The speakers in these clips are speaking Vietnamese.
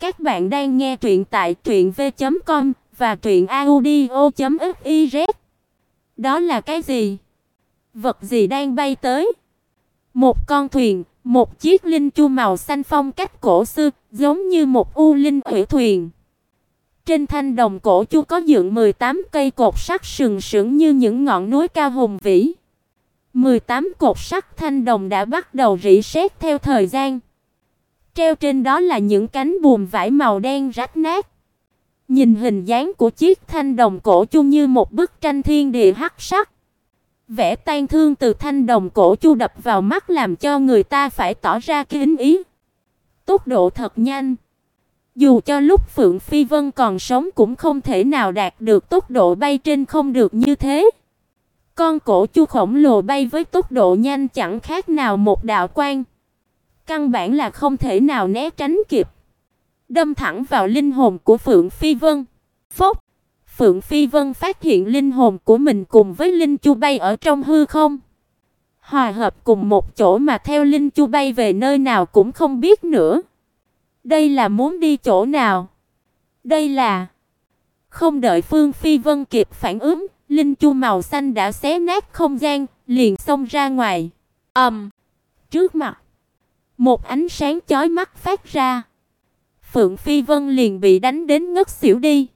Các bạn đang nghe truyện tại truyệnv.com và truyệnaudio.fiz. Đó là cái gì? Vật gì đang bay tới? Một con thuyền, một chiếc linh chu màu xanh phong cách cổ xưa, giống như một u linh thủy thuyền. Trên thanh đồng cổ chu có dựng 18 cây cột sắt sừng sững như những ngọn núi cao hùng vĩ. 18 cột sắt thanh đồng đã bắt đầu rỉ sét theo thời gian. Treo trên đó là những cánh buồm vải màu đen rách nát. Nhìn hình dáng của chiếc thanh đồng cổ chu như một bức tranh thiên địa hắc sắc. Vẻ tan thương từ thanh đồng cổ chu đập vào mắt làm cho người ta phải tỏ ra kính ý. Tốc độ thật nhanh. Dù cho lúc Phượng Phi Vân còn sống cũng không thể nào đạt được tốc độ bay trên không được như thế. Con cổ chu khổng lồ bay với tốc độ nhanh chẳng khác nào một đạo quang. Căn bản là không thể nào né tránh kịp. Đâm thẳng vào linh hồn của Phượng Phi Vân. Phốc! Phượng Phi Vân phát hiện linh hồn của mình cùng với linh chu bay ở trong hư không. Hòa hợp cùng một chỗ mà theo linh chu bay về nơi nào cũng không biết nữa. Đây là muốn đi chỗ nào? Đây là Không đợi Phương Phi Vân kịp phản ứng, linh chu màu xanh đã xé nát không gian, liền xông ra ngoài. Ầm. Um, trước mặt, một ánh sáng chói mắt phát ra. Phượng Phi Vân liền bị đánh đến ngất xỉu đi.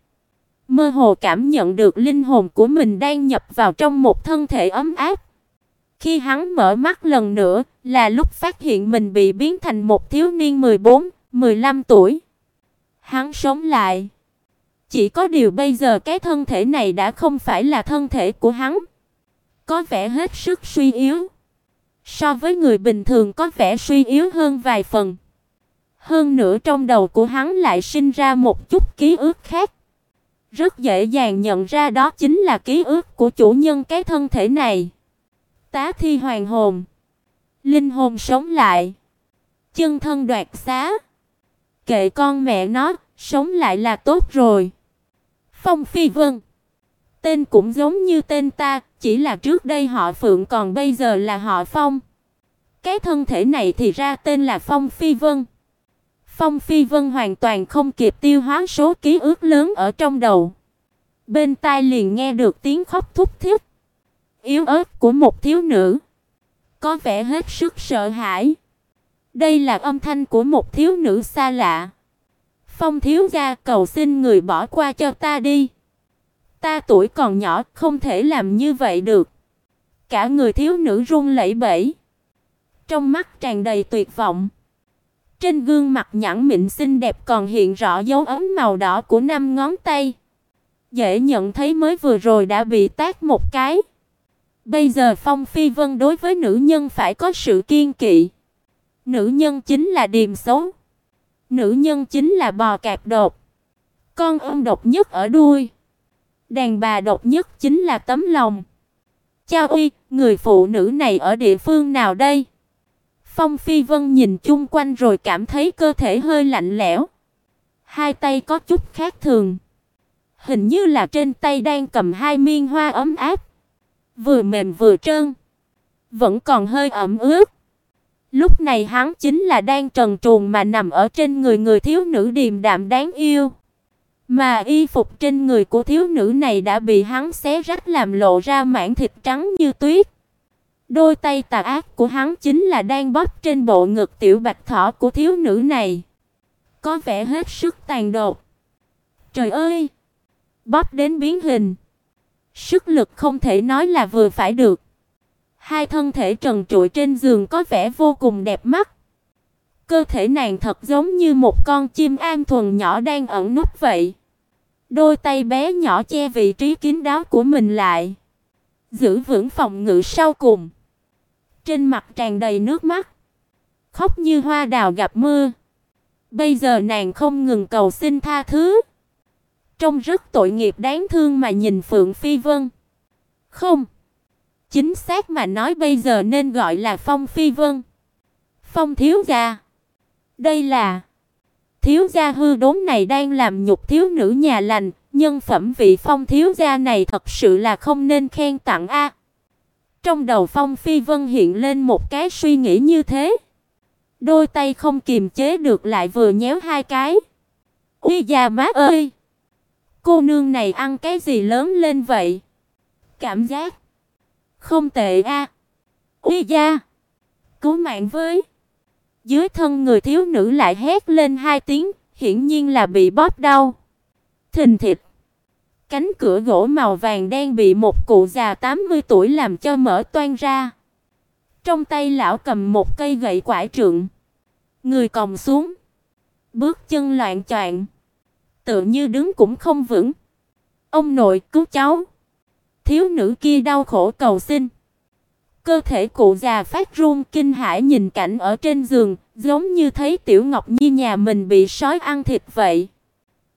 Mơ hồ cảm nhận được linh hồn của mình đang nhập vào trong một thân thể ấm áp. Khi hắn mở mắt lần nữa, là lúc phát hiện mình bị biến thành một thiếu niên 14, 15 tuổi. Hắn sống lại. Chỉ có điều bây giờ cái thân thể này đã không phải là thân thể của hắn. Có vẻ hết sức suy yếu. So với người bình thường có vẻ suy yếu hơn vài phần. Hơn nữa trong đầu của hắn lại sinh ra một chút ký ức khác. Rất dễ dàng nhận ra đó chính là ký ức của chủ nhân cái thân thể này. Tá thi hoàng hồn. Linh hồn sống lại. Chân thân đoạt xá. Kệ con mẹ nó, sống lại là tốt rồi. Phong Phi Vân. Tên cũng giống như tên ta, chỉ là trước đây họ Phượng còn bây giờ là họ Phong. Cái thân thể này thì ra tên là Phong Phi Vân. Phong Phi Vân hoàn toàn không kịp tiêu hóa số ký ức lớn ở trong đầu. Bên tai liền nghe được tiếng khóc thút thít, yếu ớt của một thiếu nữ, có vẻ hết sức sợ hãi. Đây là âm thanh của một thiếu nữ xa lạ. Phong thiếu gia cầu xin người bỏ qua cho ta đi. Ta tuổi còn nhỏ, không thể làm như vậy được. Cả người thiếu nữ run lẩy bẩy, trong mắt tràn đầy tuyệt vọng. Trên gương mặt nhẵn mịn xinh đẹp còn hiện rõ dấu ấn màu đỏ của năm ngón tay. Dễ nhận thấy mới vừa rồi đã bị tát một cái. Bây giờ Phong Phi Vân đối với nữ nhân phải có sự kiên kỵ. Nữ nhân chính là điềm xấu. Nữ nhân chính là bò cạp đột. Con ong độc nhất ở đuôi. Đàn bà độc nhất chính là tấm lòng. Chao uy, người phụ nữ này ở địa phương nào đây? Phong Phi Vân nhìn chung quanh rồi cảm thấy cơ thể hơi lạnh lẽo. Hai tay có chút khác thường. Hình như là trên tay đang cầm hai miên hoa ấm áp. Vừa mềm vừa trơn. Vẫn còn hơi ẩm ướt. Lúc này hắn chính là đang trần truồng mà nằm ở trên người người thiếu nữ điềm đạm đáng yêu. Mà y phục trên người của thiếu nữ này đã bị hắn xé rách làm lộ ra mảng thịt trắng như tuyết. Đôi tay tà ác của hắn chính là đang bóp trên bộ ngực tiểu bạch thỏ của thiếu nữ này. Có vẻ hết sức tàn độc. Trời ơi! Bóp đến biến hình. Sức lực không thể nói là vừa phải được. Hai thân thể trần trụi trên giường có vẻ vô cùng đẹp mắt. Cơ thể nàng thật giống như một con chim an thuần nhỏ đang ẩn núp vậy. Đôi tay bé nhỏ che vị trí kín đáo của mình lại, giữ vững phòng ngự sau cùng. Trên mặt tràn đầy nước mắt, khóc như hoa đào gặp mưa. Bây giờ nàng không ngừng cầu xin tha thứ. Trông rất tội nghiệp đáng thương mà nhìn Phượng Phi Vân. Không, chính xác mà nói bây giờ nên gọi là Phong Phi Vân. Phong thiếu gia. Đây là thiếu gia hư đốn này đang làm nhục thiếu nữ nhà lành, nhân phẩm vị Phong thiếu gia này thật sự là không nên khen tặng a. Trong đầu Phong Phi Vân hiện lên một cái suy nghĩ như thế. Đôi tay không kiềm chế được lại vừa nhéo hai cái. Uy gia má ơi, cô nương này ăn cái gì lớn lên vậy? Cảm giác không tệ a. À. Uy gia, cứu mạng với. Dưới thân người thiếu nữ lại hét lên hai tiếng, hiển nhiên là bị bóp đau. Thình thịch. Cánh cửa gỗ màu vàng đen bị một cụ già 80 tuổi làm cho mở toang ra. Trong tay lão cầm một cây gậy quải trượng, người còng xuống, bước chân loạn choạng, tựa như đứng cũng không vững. Ông nội, cứu cháu. Thiếu nữ kia đau khổ cầu xin. Cơ thể cụ già phát run kinh hãi nhìn cảnh ở trên giường, giống như thấy Tiểu Ngọc Nhi nhà mình bị sói ăn thịt vậy.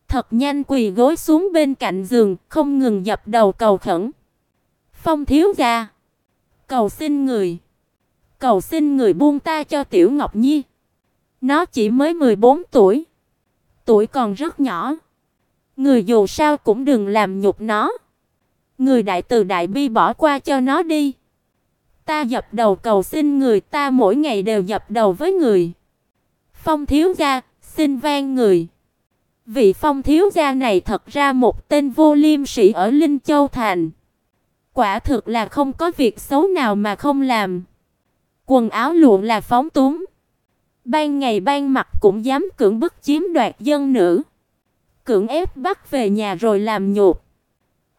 Thật nhanh quỳ gối xuống bên cạnh giường, không ngừng dập đầu cầu khẩn. Phong thiếu gia, cầu xin người, cầu xin người buông ta cho Tiểu Ngọc Nhi. Nó chỉ mới 14 tuổi, tuổi còn rất nhỏ. Người dù sao cũng đừng làm nhục nó. Người đại từ đại bi bỏ qua cho nó đi. Ta dập đầu cầu xin người, ta mỗi ngày đều dập đầu với người. Phong thiếu gia, xin van người. Vị Phong thiếu gia này thật ra một tên vô liêm sĩ ở Linh Châu thành. Quả thực là không có việc xấu nào mà không làm. Quần áo lụa là phóng túng. Ban ngày ban mặt cũng dám cưỡng bức chiếm đoạt dân nữ. Cưỡng ép bắt về nhà rồi làm nhục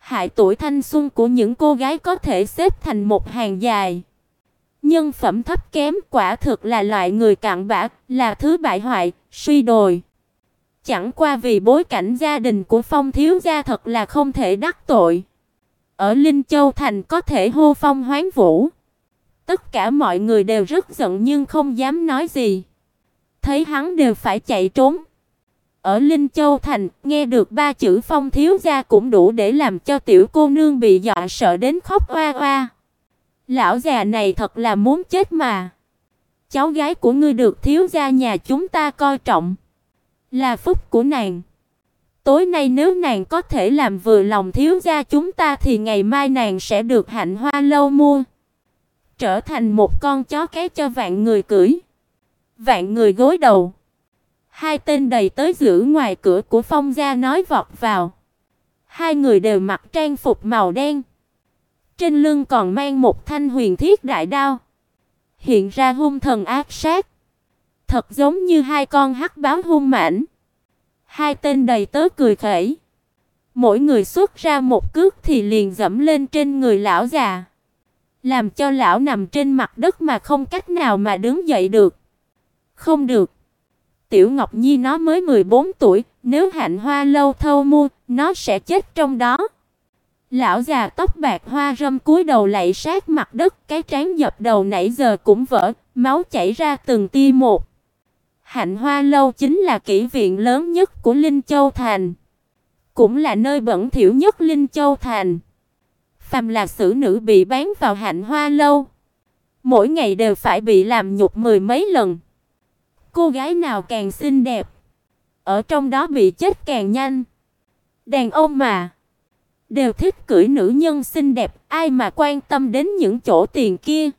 hại tuổi thanh xuân của những cô gái có thể xếp thành một hàng dài. Nhân phẩm thấp kém quả thực là loại người cặn bã, là thứ bại hoại, suy đồi. Chẳng qua vì bối cảnh gia đình của Phong thiếu gia thật là không thể đắc tội. Ở Linh Châu thành có thể hô phong hoán vũ. Tất cả mọi người đều rất giận nhưng không dám nói gì. Thấy hắn đều phải chạy trốn. Ở Linh Châu thành, nghe được ba chữ Phong thiếu gia cũng đủ để làm cho tiểu cô nương bị dọa sợ đến khóc oa oa. Lão già này thật là muốn chết mà. Cháu gái của ngươi được thiếu gia nhà chúng ta coi trọng, là phúc của nàng. Tối nay nếu nàng có thể làm vừa lòng thiếu gia chúng ta thì ngày mai nàng sẽ được hạnh hoa lâu mua, trở thành một con chó cái cho vạn người cưỡi. Vạn người gối đầu. Hai tên đầy tới giữ ngoài cửa của Phong gia nói vọt vào. Hai người đều mặc trang phục màu đen. Trên lưng còn mang một thanh huyền thiết đại đao. Hiện ra hung thần ác sát. Thật giống như hai con hắc báo hung mãnh. Hai tên đầy tớ cười khẩy. Mỗi người xuất ra một cước thì liền dẫm lên trên người lão già. Làm cho lão nằm trên mặt đất mà không cách nào mà đứng dậy được. Không được. Tiểu Ngọc Nhi nó mới 14 tuổi, nếu Hạnh Hoa lâu thâu mua, nó sẽ chết trong đó. Lão già tóc bạc hoa râm cúi đầu lạy sát mặt đất, cái trán dập đầu nãy giờ cũng vỡ, máu chảy ra từng tia một. Hạnh Hoa lâu chính là kỷ viện lớn nhất của Linh Châu thành, cũng là nơi bẩn thỉu nhất Linh Châu thành. Phàm là xử nữ bị bán vào Hạnh Hoa lâu, mỗi ngày đều phải bị làm nhục mười mấy lần. Cô gái nào càng xinh đẹp, ở trong đó bị chết càng nhanh. Đàn ông mà, đều thích cưỡi nữ nhân xinh đẹp, ai mà quan tâm đến những chỗ tiền kia.